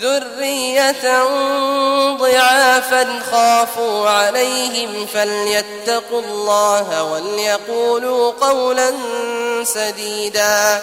ذرية ضعافا خافوا عليهم فليتقوا الله وليقولوا قولا سديدا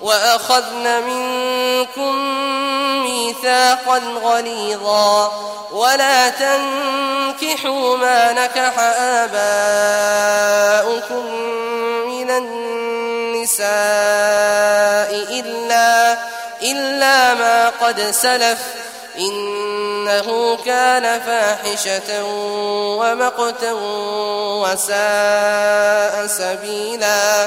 وأخذن منكم ميثاقا غليظا ولا تنكحوا ما نكح آباؤكم من النساء إلا, إلا ما قد سلف إنه كان فاحشة ومقتا وساء سبيلا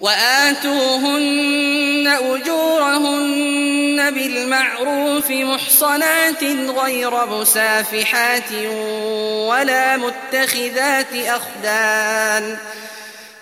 وآتوهن أجورهن بالمعروف محصنات غير مسافحات ولا متخذات أخدان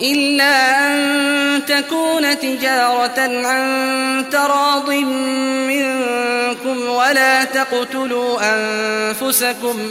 إلا أن تكون تجارة عن تراض منكم ولا تقتلوا أنفسكم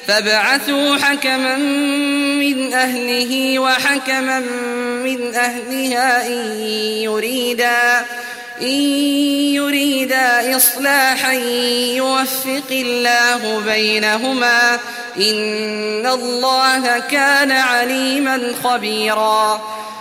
فابعثوا حكما من أهله وحكما من أهلها إن يريدا إن يريدا إصلاحا يوفق الله بينهما. إن الله كان عليما خبيرا.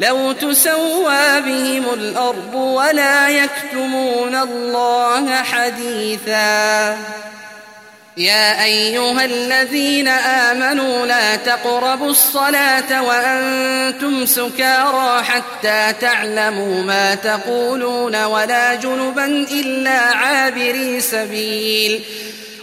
لو تسوى بهم الأرض ولا يكتمون الله حديثا. يا أيها الذين آمنوا لا تقربوا الصلاة وأنتم سكارى حتى تعلموا ما تقولون ولا جنبا إلا عابري سبيل.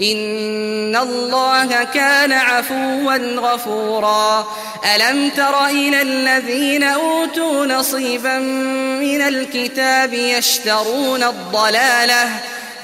إن الله كان عفوا غفورا. ألم تر إلى الذين أوتوا نصيبا من الكتاب يشترون الضلالة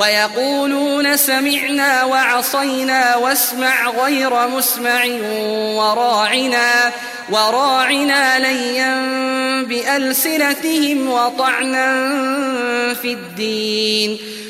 ويقولون سمعنا وعصينا واسمع غير مسمع وراعنا وراعنا ليا بألسنتهم وطعنا في الدين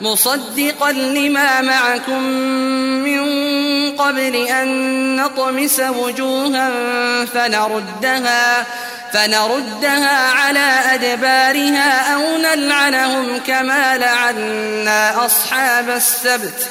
مصدقا لما معكم من قبل أن نطمس وجوها فنردها فنردها على أدبارها أو نلعنهم كما لعنا أصحاب السبت.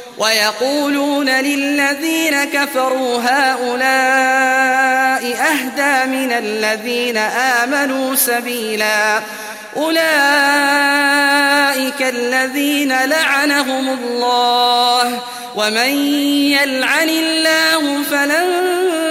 ويقولون للذين كفروا هؤلاء أهدى من الذين آمنوا سبيلا. أولئك الذين لعنهم الله. ومن يلعن الله فلن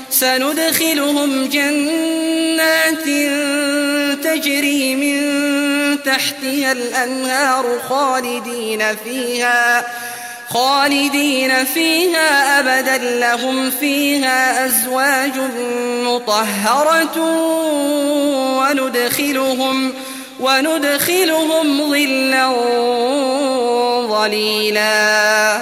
جنات تجري من تحتها الأنهار خالدين فيها خالدين فيها أبدا. لهم فيها أزواج مطهرة وندخلهم وندخلهم ظلا ظليلا.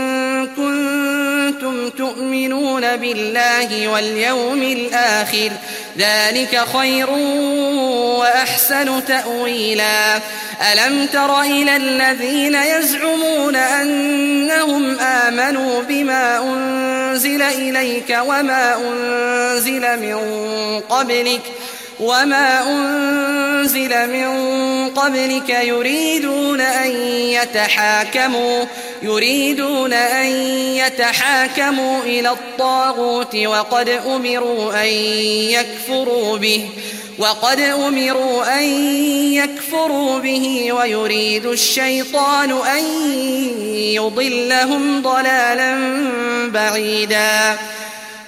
كنتم تؤمنون بالله واليوم الآخر ذلك خير وأحسن تأويلا. ألم تر إلى الذين يزعمون أنهم آمنوا بما أنزل إليك وما أنزل من قبلك وما أنزل من قبلك يريدون أن يتحاكموا يريدون أن يتحاكموا إلى الطاغوت وقد أمروا أن يكفروا به وقد أمروا أن يكفروا به ويريد الشيطان أن يضلهم ضلالا بعيدا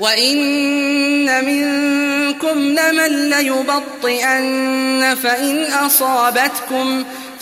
وإن منكم لمن ليبطئن فإن أصابتكم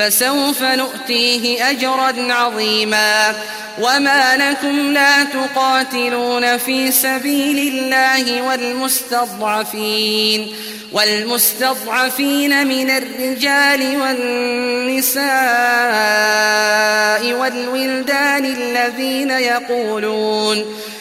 فسوف نؤتيه أجرا عظيما وما لكم لا تقاتلون في سبيل الله والمستضعفين والمستضعفين من الرجال والنساء والولدان الذين يقولون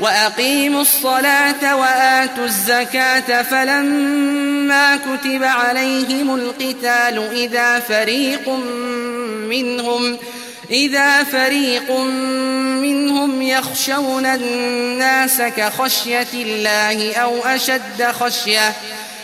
وأقيموا الصلاة وآتوا الزكاة فلما كتب عليهم القتال إذا فريق منهم إذا فريق منهم يخشون الناس كخشية الله أو أشد خشية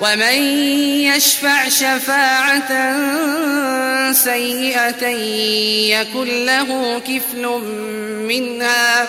ومن يشفع شفاعة سيئة يكن له كفل منها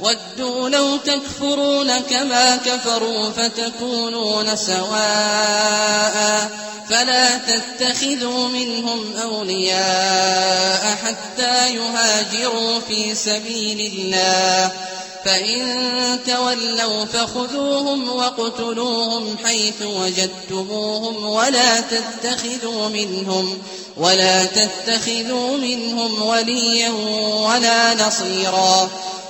ودوا لو تكفرون كما كفروا فتكونون سواء فلا تتخذوا منهم أولياء حتى يهاجروا في سبيل الله. فإن تولوا فخذوهم واقتلوهم حيث وجدتموهم ولا تتخذوا منهم ولا تتخذوا منهم وليا ولا نصيرا.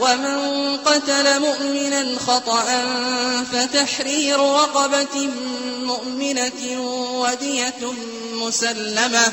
ومن قتل مؤمنا خطأ فتحرير رقبة مؤمنة ودية مسلمة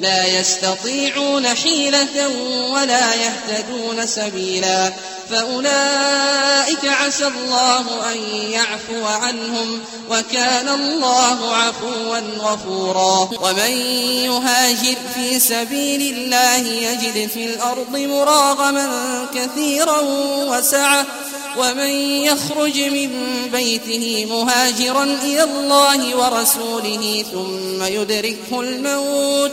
لا يستطيعون حيلة ولا يهتدون سبيلا. فأولئك عسى الله أن يعفو عنهم وكان الله عفوا غفورا. ومن يهاجر في سبيل الله يجد في الأرض مراغما كثيرا وسعة ومن يخرج من بيته مهاجرا إلى الله ورسوله ثم يدركه الموت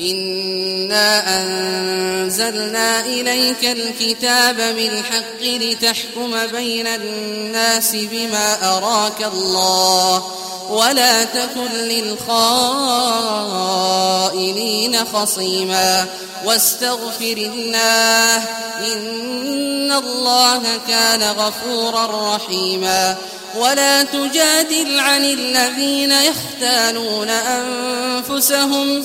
إنا أنزلنا إليك الكتاب بالحق لتحكم بين الناس بما أراك الله ولا تكن للخائنين خصيما واستغفر الله إن الله كان غفورا رحيما ولا تجادل عن الذين يختانون أنفسهم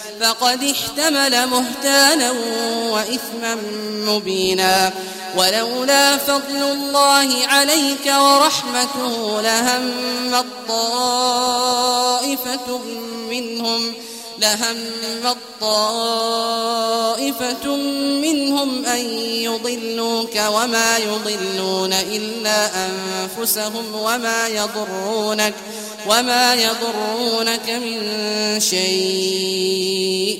فقد احتمل مهتانا وإثما مبينا. ولولا فضل الله عليك ورحمته لهم الطائفة منهم. لهم طائفة منهم أن يضلوك وما يضلون إلا أنفسهم وما يضرونك وما يضرونك من شيء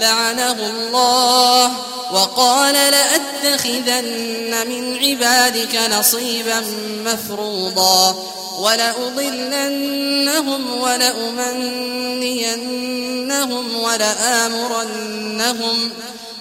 لعنه الله وقال لأتخذن من عبادك نصيبا مفروضا ولأضلنهم ولأمنينهم ولآمرنهم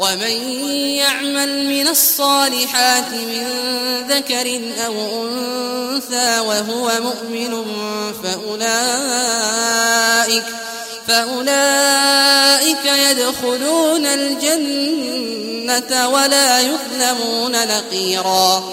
ومن يعمل من الصالحات من ذكر أو أنثى وهو مؤمن فأولئك فأولئك يدخلون الجنة ولا يظلمون نقيرا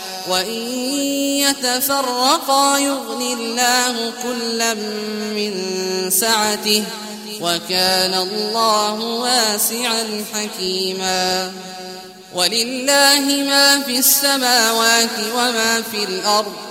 وإن يتفرقا يغني الله كلا من سعته وكان الله واسعا حكيما. ولله ما في السماوات وما في الأرض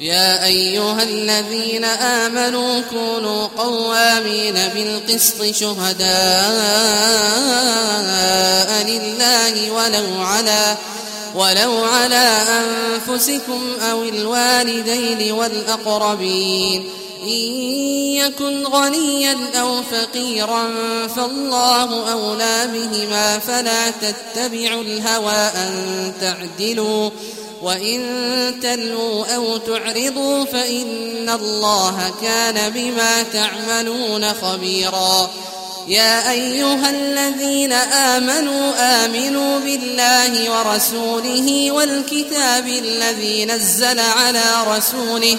يا أيها الذين آمنوا كونوا قوامين بالقسط شهداء لله ولو على ولو على أنفسكم أو الوالدين والأقربين إن يكن غنيا أو فقيرا فالله أولى بهما فلا تتبعوا الهوى أن تعدلوا وإن تلوا أو تعرضوا فإن الله كان بما تعملون خبيرا يا أيها الذين آمنوا آمنوا بالله ورسوله والكتاب الذي نزل على رسوله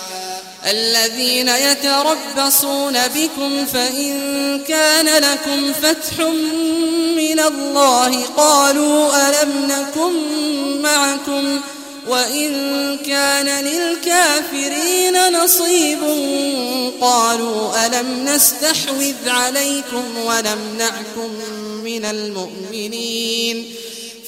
الذين يتربصون بكم فإن كان لكم فتح من الله قالوا ألم نكن معكم وإن كان للكافرين نصيب قالوا ألم نستحوذ عليكم ولمنعكم من المؤمنين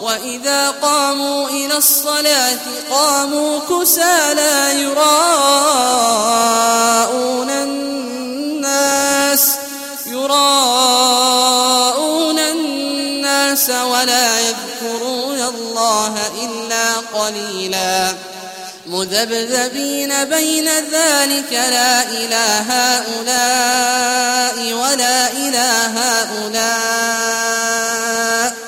وإذا قاموا إلى الصلاة قاموا كسى لا يراءون الناس يراءون الناس ولا يذكرون الله إلا قليلا. مذبذبين بين ذلك لا إله هؤلاء ولا إله هؤلاء.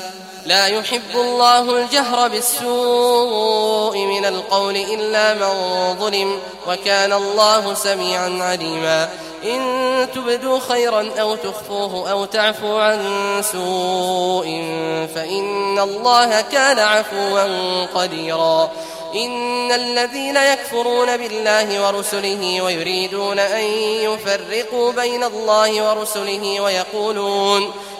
لا يحب الله الجهر بالسوء من القول إلا من ظلم وكان الله سميعا عليما. إن تبدوا خيرا أو تخفوه أو تعفو عن سوء فإن الله كان عفوا قديرا. إن الذين يكفرون بالله ورسله ويريدون أن يفرقوا بين الله ورسله ويقولون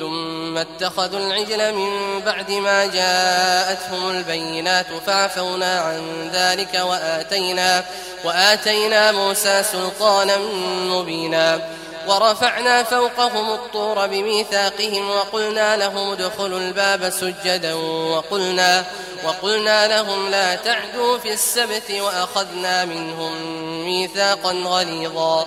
ثم اتخذوا العجل من بعد ما جاءتهم البينات فعفونا عن ذلك وآتينا وآتينا موسى سلطانا مبينا ورفعنا فوقهم الطور بميثاقهم وقلنا لهم ادخلوا الباب سجدا وقلنا وقلنا لهم لا تعدوا في السبت وأخذنا منهم ميثاقا غليظا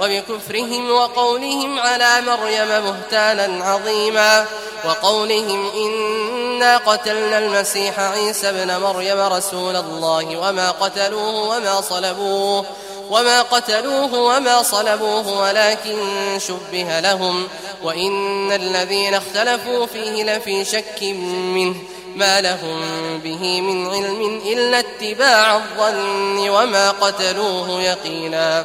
وبكفرهم وقولهم على مريم بهتانا عظيما وقولهم إنا قتلنا المسيح عيسى ابن مريم رسول الله وما قتلوه وما صلبوه وما قتلوه وما صلبوه ولكن شبه لهم وإن الذين اختلفوا فيه لفي شك منه ما لهم به من علم إلا اتباع الظن وما قتلوه يقينا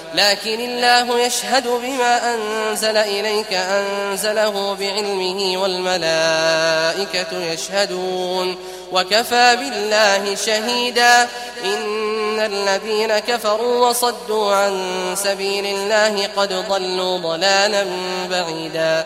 لكن الله يشهد بما أنزل إليك أنزله بعلمه والملائكة يشهدون وكفى بالله شهيدا إن الذين كفروا وصدوا عن سبيل الله قد ضلوا ضلالا بعيدا